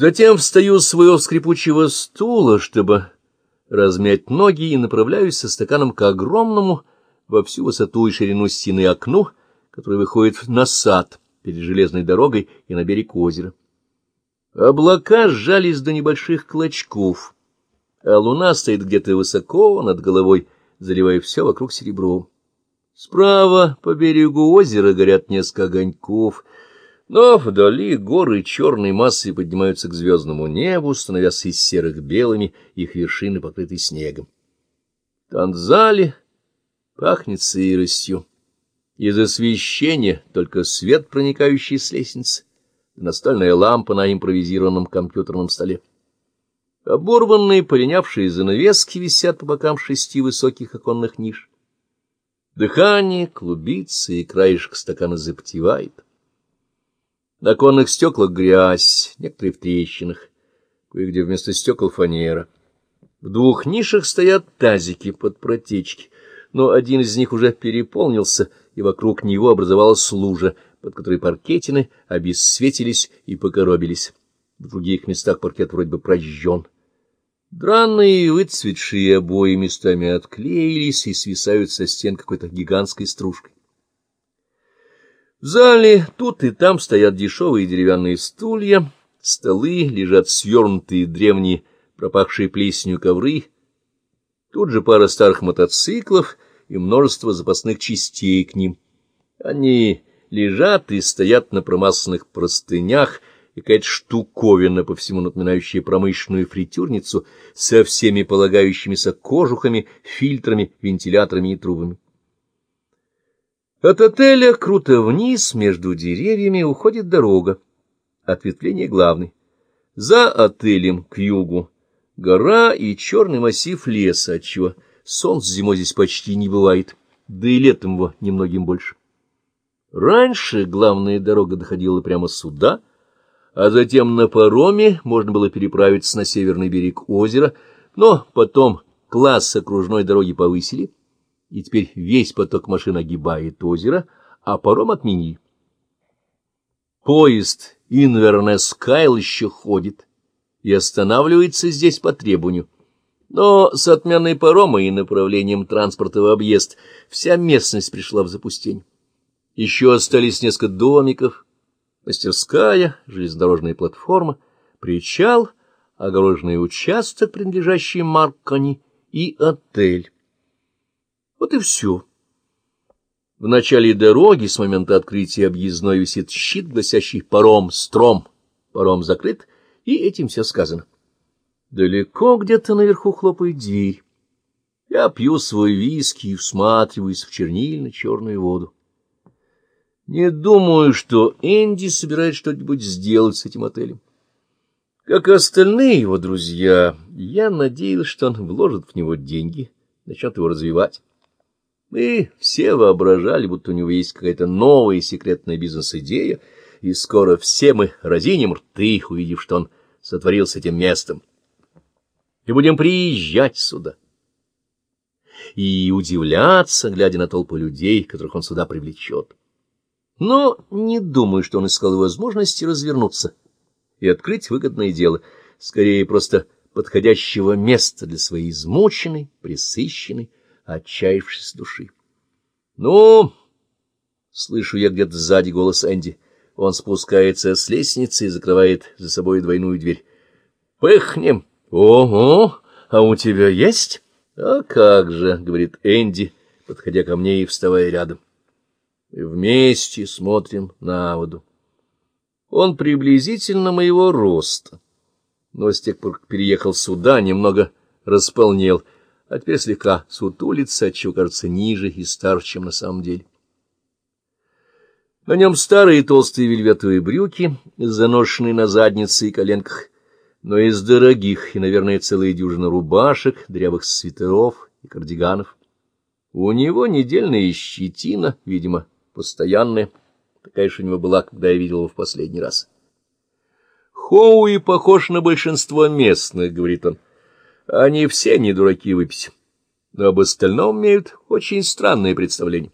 Затем встаю с своего скрипучего стула, чтобы размять ноги, и направляюсь со стаканом к огромному во всю высоту и ширину стены окну, которое выходит на сад перед железной дорогой и на берег озера. Облака сжались до небольших клочков, а луна стоит где-то высоко над головой, заливая все вокруг серебром. Справа по берегу озера горят несколько огоньков, но вдали горы черной массой поднимаются к звездному небу, становясь из серых белыми, их вершины покрыты снегом. В Танзале пахнет сыростью. Из освещения только свет, проникающий с лестницы, настольная лампа на импровизированном компьютерном столе. Оборванные, полинявшие занавески висят по бокам шести высоких оконных ниш. Дыхание клубится, и краешек стакана запотевает. На оконных стеклах грязь, некоторые в трещинах, кое-где вместо стекол фанера. В двух нишах стоят тазики под протечки, но один из них уже переполнился, и вокруг него образовалась лужа, под которой паркетины обесцветились и покоробились. В других местах паркет вроде бы прожжен. Драные выцветшие обои местами отклеились и свисают со стен какой-то гигантской стружкой. В зале тут и там стоят дешевые деревянные стулья, столы, лежат свернутые древние, пропахшие плесенью ковры, тут же пара старых мотоциклов и множество запасных частей к ним. Они лежат и стоят на промасленных простынях, какая-то штуковина, по всему напоминающая промышленную фритюрницу, со всеми полагающимися кожухами, фильтрами, вентиляторами и трубами. От отеля круто вниз, между деревьями, уходит дорога, ответвление главной. За отелем к югу гора и черный массив леса, отчего солнце зимой здесь почти не бывает, да и летом его немногим больше. Раньше главная дорога доходила прямо сюда — а затем на пароме можно было переправиться на северный берег озера, но потом класс окружной дороги повысили, и теперь весь поток машин огибает озеро, а паром отменили. Поезд Инвернес Кайл еще ходит и останавливается здесь по требованию. Но с отменой парома и направлением транспорта в объезд вся местность пришла в запустение. Еще остались несколько домиков, мастерская, железнодорожная платформа, причал, огороженный участок, принадлежащий Маркони, и отель. Вот и все. В начале дороги с момента открытия объездной висит щит, гласящий «Паром, стром». Паром закрыт, и этим все сказано. Далеко где-то наверху хлопает дверь. Я пью свой виски и всматриваюсь в чернильно-черную воду. Не думаю, что Энди собирается что-нибудь сделать с этим отелем. Как и остальные его друзья, я надеялся, что он вложит в него деньги, начнет его развивать. Мы все воображали, будто у него есть какая-то новая секретная бизнес-идея, и скоро все мы разинем рты, увидев, что он сотворил с этим местом. И будем приезжать сюда и удивляться, глядя на толпу людей, которых он сюда привлечет. Но не думаю, что он искал возможности развернуться и открыть выгодное дело, скорее просто подходящего места для своей измученной, пресыщенной, отчаявшейся души. — Ну, — слышу я где-то сзади голос Энди. Он спускается с лестницы и закрывает за собой двойную дверь. — Пыхнем. — Ого, а у тебя есть? — А как же, — говорит Энди, подходя ко мне и вставая рядом. — и вместе смотрим на воду. Он приблизительно моего роста, но с тех пор, как переехал сюда, немного располнел, а теперь слегка сутулится, отчего кажется ниже и старше, чем на самом деле. На нем старые толстые вельветовые брюки, заношенные на заднице и коленках, но из дорогих, и, наверное, целая дюжина рубашек, дрявых свитеров и кардиганов. У него недельная щетина, видимо, постоянная, такая же у него была, когда я видел его в последний раз. Хоуи похож на большинство местных, — говорит он. Они все не дураки выпить, но об остальном имеют очень странное представление.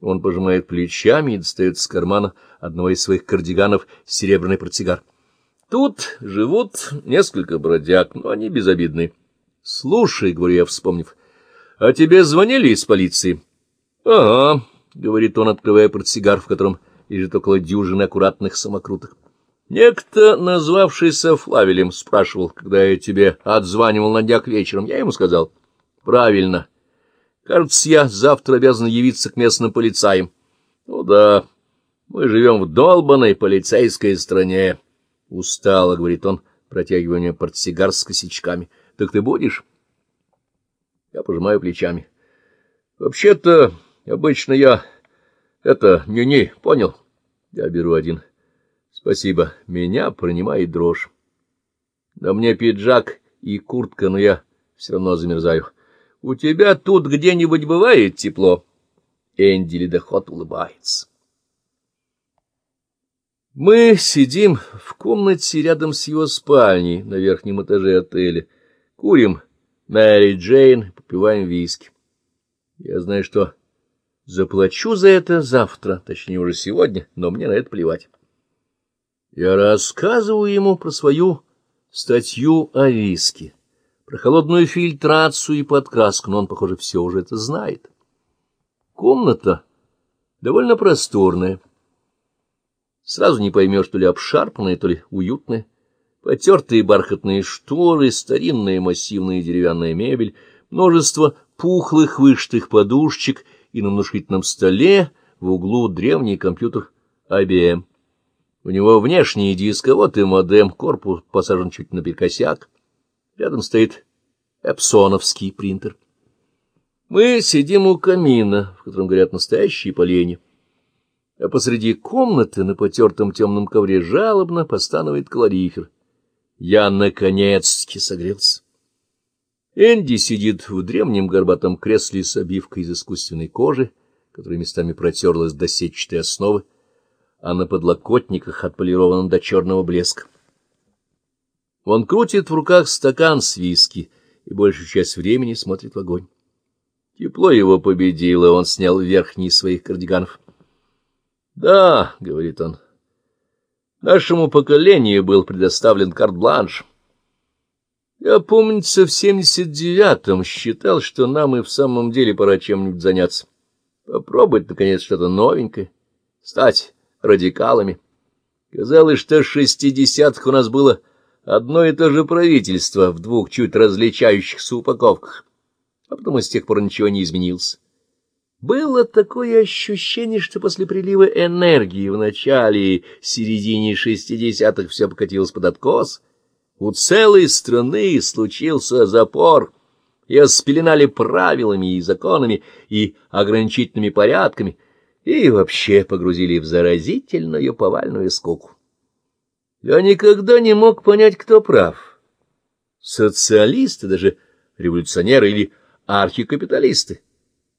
Он пожимает плечами и достает из кармана одного из своих кардиганов серебряный портсигар. Тут живут несколько бродяг, но они безобидны. Слушай, — говорю я, вспомнив, — а тебе звонили из полиции? — Ага, — говорит он, открывая портсигар, в котором лежит около дюжины аккуратных самокруток. Некто, назвавшийся Флавелем, спрашивал, когда я тебе отзванивал на днях вечером. Я ему сказал, — Правильно. Кажется, я завтра обязан явиться к местным полицаям. Ну да, мы живем в долбанной полицейской стране. — Устало, — говорит он, протягивая мне портсигар с косячками. — Так ты будешь? Я пожимаю плечами. — Вообще-то, обычно я... Это, не-не, понял? Я беру один. Спасибо. Меня принимает дрожь. На мне пиджак и куртка, но я все равно замерзаю. У тебя тут где-нибудь бывает тепло? Энди Ледоход улыбается. Мы сидим в комнате рядом с его спальней на верхнем этаже отеля, курим Мэри Джейн, попиваем виски. Я знаю, что заплачу за это завтра, точнее уже сегодня, но мне на это плевать. Я рассказываю ему про свою статью о виске, про холодную фильтрацию и подкраску, но он, похоже, все уже это знает. Комната довольно просторная. Сразу не поймешь, то ли обшарпанные, то ли уютные. Потертые бархатные шторы, старинная массивная деревянная мебель, множество пухлых вышитых подушечек и на внушительном столе в углу древний компьютер IBM. У него внешний дисковод и модем, корпус посажен чуть наперекосяк. Рядом стоит эпсоновский принтер. Мы сидим у камина, в котором горят настоящие поленья а посреди комнаты на потертом темном ковре жалобно постанывает калорифер. Я наконец-таки согрелся. Энди сидит в древнем горбатом кресле с обивкой из искусственной кожи, которая местами протерлась до сетчатой основы, а на подлокотниках отполирована до черного блеска. Он крутит в руках стакан с виски и большую часть времени смотрит в огонь. Тепло его победило, он снял верхний из своих кардиганов. Да, — говорит он, — нашему поколению был предоставлен карт-бланш. Я, помнится, в семьдесят девятом считал, что нам и в самом деле пора чем-нибудь заняться. Попробовать, наконец, что-то новенькое, стать радикалами. Казалось, что в шестидесятых у нас было одно и то же правительство в двух чуть различающихся упаковках, а потом с тех пор ничего не изменилось. Было такое ощущение, что после прилива энергии в начале и середине шестидесятых все покатилось под откос. У целой страны случился запор. Ее спеленали правилами и законами и ограничительными порядками и вообще погрузили в заразительную повальную скуку. Я никогда не мог понять, кто прав. Социалисты, даже революционеры или архикапиталисты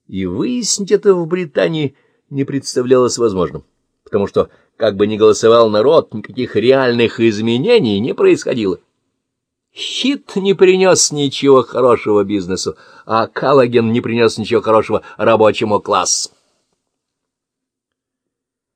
и выяснить это в Британии не представлялось возможным, потому что, как бы ни голосовал народ, никаких реальных изменений не происходило. Хит не принес ничего хорошего бизнесу, а Каллоген не принес ничего хорошего рабочему классу.